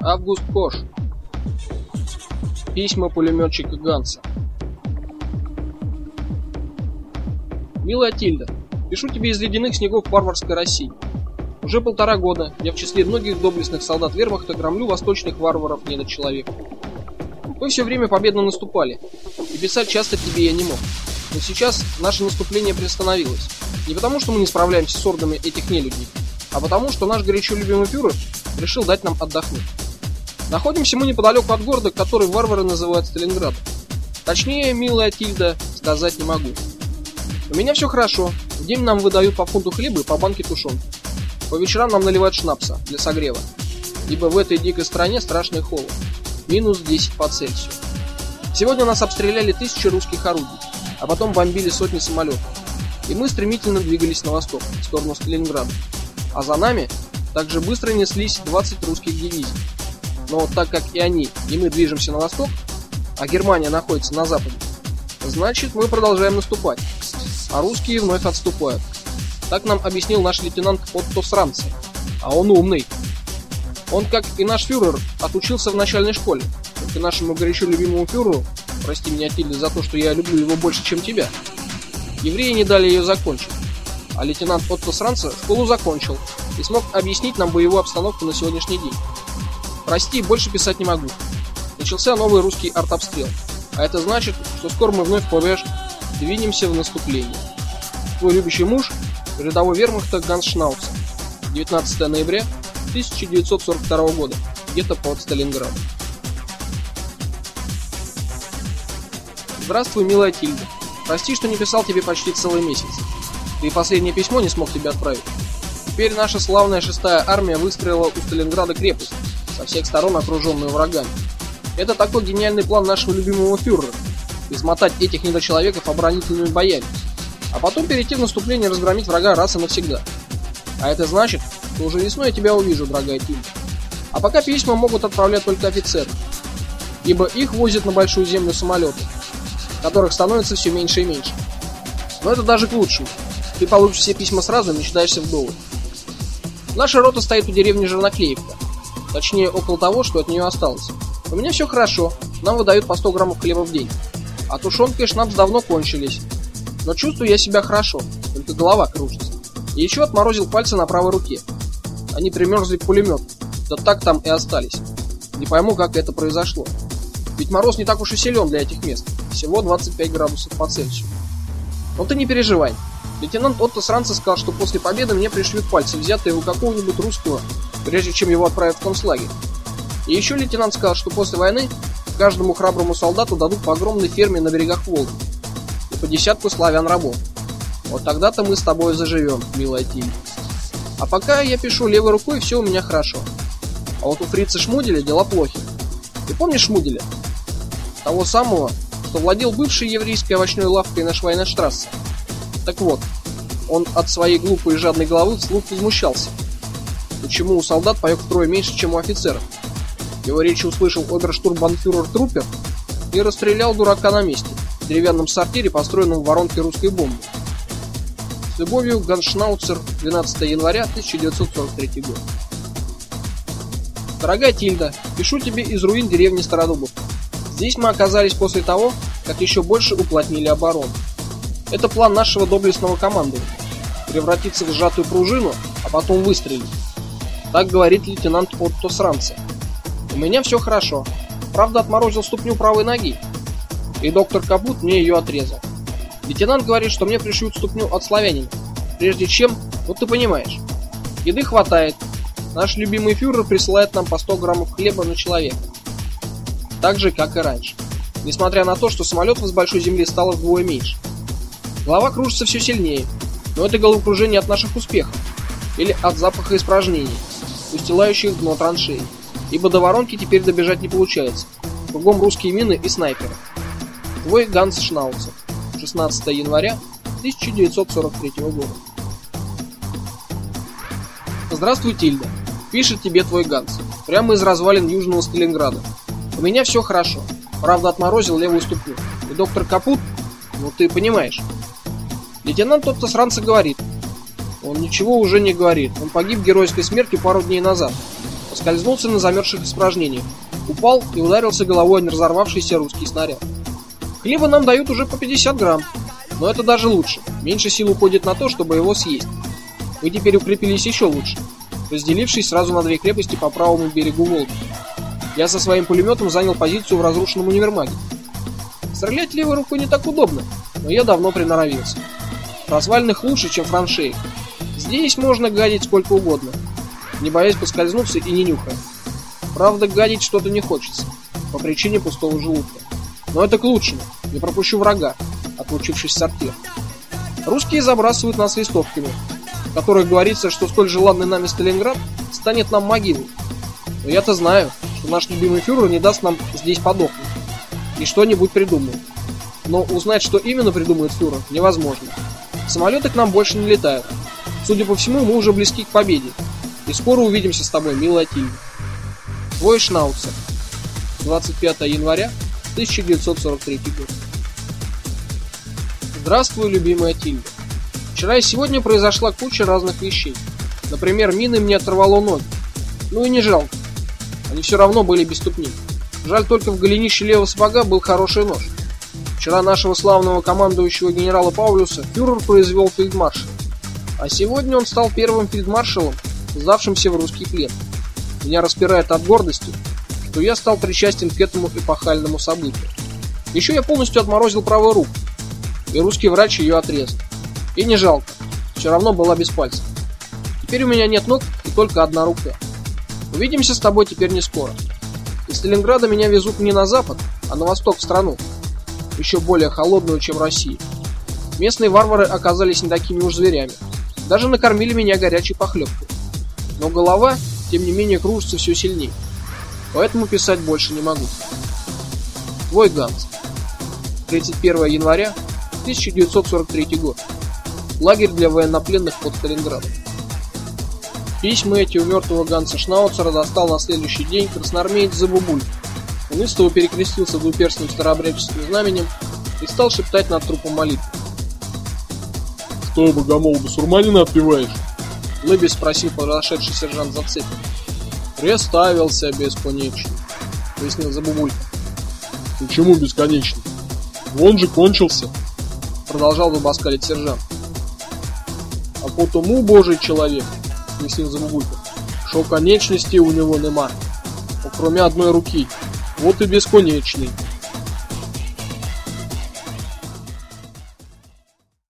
Август Кош. Письма пулеметчика Ганса. Милая Тильда, пишу тебе из ледяных снегов варварской России. Уже полтора года я в числе многих доблестных солдат вермахта громлю восточных варваров не на человека. Вы все время победно наступали, и писать часто тебе я не мог. Но сейчас наше наступление приостановилось. Не потому, что мы не справляемся с ордами этих нелюдей, а потому, что наш горячо любимый фюрер решил дать нам отдохнуть. Находимся мы неподалеку от города, который варвары называют Сталинград. Точнее, милая Тильда, сказать не могу. У меня все хорошо. В день нам выдают по фунту хлеба и по банке тушенки. По вечерам нам наливают шнапса для согрева. Ибо в этой дикой стране страшный холод. Минус 10 по Цельсию. Сегодня нас обстреляли тысячи русских орудий, а потом бомбили сотни самолетов. И мы стремительно двигались на восток, в сторону Сталинграда. А за нами также быстро неслись 20 русских дивизий. Но так как и они, и мы движемся на восток, а Германия находится на западе, значит мы продолжаем наступать, а русские вновь отступают. Так нам объяснил наш лейтенант Отто Срамце, а он умный. Он, как и наш фюрер, отучился в начальной школе, только нашему горячо любимому фюреру, прости меня, Тильда, за то, что я люблю его больше, чем тебя, евреи не дали ее закончить. А лейтенант Отто Сранца школу закончил и смог объяснить нам боевую обстановку на сегодняшний день. Прости, больше писать не могу. Начался новый русский артобстрел. А это значит, что скоро мы вновь побеж двинемся в наступление. Твой любящий муж, рядовой вермахта Ганс Шнауцер. 19 ноября 1942 года, где-то под Сталинградом. Здравствуй, милая Тильда. Прости, что не писал тебе почти целый месяц. Ты последнее письмо не смог тебе отправить. Теперь наша славная шестая армия выстроила у Сталинграда крепость, со всех сторон окруженную врагами. Это такой гениальный план нашего любимого фюрера – измотать этих недочеловеков оборонительными боями, а потом перейти в наступление и разгромить врага раз и навсегда. А это значит, что уже весной я тебя увижу, дорогая Тим. А пока письма могут отправлять только офицеры, ибо их возят на большую землю самолеты, которых становится все меньше и меньше. Но это даже к лучшему. Ты получишь все письма сразу и не считаешься вдовой. Наша рота стоит у деревни Жерноклеевка, Точнее, около того, что от нее осталось. У меня все хорошо. Нам выдают по 100 граммов хлеба в день. А тушенка и шнапс давно кончились. Но чувствую я себя хорошо, только голова кружится. И еще отморозил пальцы на правой руке. Они примерзли к пулемету. Да так там и остались. Не пойму, как это произошло. Ведь мороз не так уж и силен для этих мест. Всего 25 градусов по Цельсию. Но ты не переживай. Лейтенант Отто Сранца сказал, что после победы мне пришьют пальцы, взятые у какого-нибудь русского прежде чем его отправят в концлагерь. И еще лейтенант сказал, что после войны каждому храброму солдату дадут по огромной ферме на берегах Волги и по десятку славян-рабов. Вот тогда-то мы с тобой заживем, милая Тиль. А пока я пишу левой рукой, все у меня хорошо. А вот у фрица Шмуделя дела плохи. Ты помнишь Шмуделя? Того самого, что владел бывшей еврейской овощной лавкой на Швайнштрассе. Так вот, он от своей глупой и жадной головы вслух возмущался почему у солдат паёк втрое меньше, чем у офицеров. Его речи услышал оберштурмбанфюрер Трупер и расстрелял дурака на месте, в деревянном сортире, построенном в воронке русской бомбы. С любовью, Ганс Шнауцер, 12 января 1943 год. Дорогая Тильда, пишу тебе из руин деревни Стародубов. Здесь мы оказались после того, как еще больше уплотнили оборону. Это план нашего доблестного командования. Превратиться в сжатую пружину, а потом выстрелить. Так говорит лейтенант Отто Сранце. У меня все хорошо. Правда, отморозил ступню правой ноги. И доктор Капут мне ее отрезал. Лейтенант говорит, что мне пришьют ступню от славянина. Прежде чем, вот ты понимаешь. Еды хватает. Наш любимый фюрер присылает нам по 100 граммов хлеба на человека. Так же, как и раньше. Несмотря на то, что самолетов с большой земли стало вдвое меньше. Голова кружится все сильнее. Но это головокружение от наших успехов. Или от запаха испражнений устилающих дно траншей, ибо до воронки теперь добежать не получается. Кругом русские мины и снайперы. Твой Ганс Шнауцер. 16 января 1943 года. Здравствуй, Тильда. Пишет тебе твой Ганс. Прямо из развалин Южного Сталинграда. У меня все хорошо. Правда, отморозил левую ступню. И доктор Капут, ну ты понимаешь. Лейтенант тот-то сранца говорит, он ничего уже не говорит. Он погиб геройской смертью пару дней назад. Поскользнулся на замерзших испражнениях, упал и ударился головой на разорвавшийся русский снаряд. Хлеба нам дают уже по 50 грамм, но это даже лучше. Меньше сил уходит на то, чтобы его съесть. Мы теперь укрепились еще лучше, разделившись сразу на две крепости по правому берегу Волги. Я со своим пулеметом занял позицию в разрушенном универмаге. Стрелять левой рукой не так удобно, но я давно приноровился. Развальных лучше, чем франшеи. Здесь можно гадить сколько угодно, не боясь поскользнуться и не нюхая. Правда, гадить что-то не хочется, по причине пустого желудка. Но это к лучшему, не пропущу врага, отлучившись в сортир. Русские забрасывают нас листовками, в которых говорится, что столь желанный нами Сталинград станет нам могилой. Но я-то знаю, что наш любимый фюрер не даст нам здесь подохнуть и что-нибудь придумает. Но узнать, что именно придумает фюрер, невозможно. Самолеты к нам больше не летают. Судя по всему, мы уже близки к победе. И скоро увидимся с тобой, милая Тильда. Твой Шнауцер. 25 января 1943 год. Здравствуй, любимая Тильда. Вчера и сегодня произошла куча разных вещей. Например, мины мне оторвало ноги. Ну и не жалко. Они все равно были без ступней. Жаль только в голенище левого сапога был хороший нож. Вчера нашего славного командующего генерала Паулюса фюрер произвел фельдмаршал. А сегодня он стал первым фельдмаршалом, сдавшимся в русский плен. Меня распирает от гордости, что я стал причастен к этому эпохальному событию. Еще я полностью отморозил правую руку, и русский врач ее отрезал. И не жалко, все равно была без пальцев. Теперь у меня нет ног и только одна рука. Увидимся с тобой теперь не скоро. Из Сталинграда меня везут не на запад, а на восток в страну, еще более холодную, чем Россия. Местные варвары оказались не такими уж зверями. Даже накормили меня горячей похлебкой. Но голова, тем не менее, кружится все сильнее. Поэтому писать больше не могу. Твой Ганс. 31 января 1943 год. Лагерь для военнопленных под Сталинградом. Письма эти у мертвого Ганса Шнауцера достал на следующий день красноармеец Забубуль. Он истово перекрестился двуперстным старообрядческим знаменем и стал шептать над трупом молитву. «Что, богомол, басурманина отпеваешь?» Лыбе спросил подошедший сержант Зацепин. «Приставился бесконечно», — пояснил Забубулька. «Почему бесконечно? Он же кончился», — продолжал выбаскалить сержант. «А потому, божий человек», — пояснил Забубулька, «що конечностей у него нема, окроме одной руки, вот и бесконечный».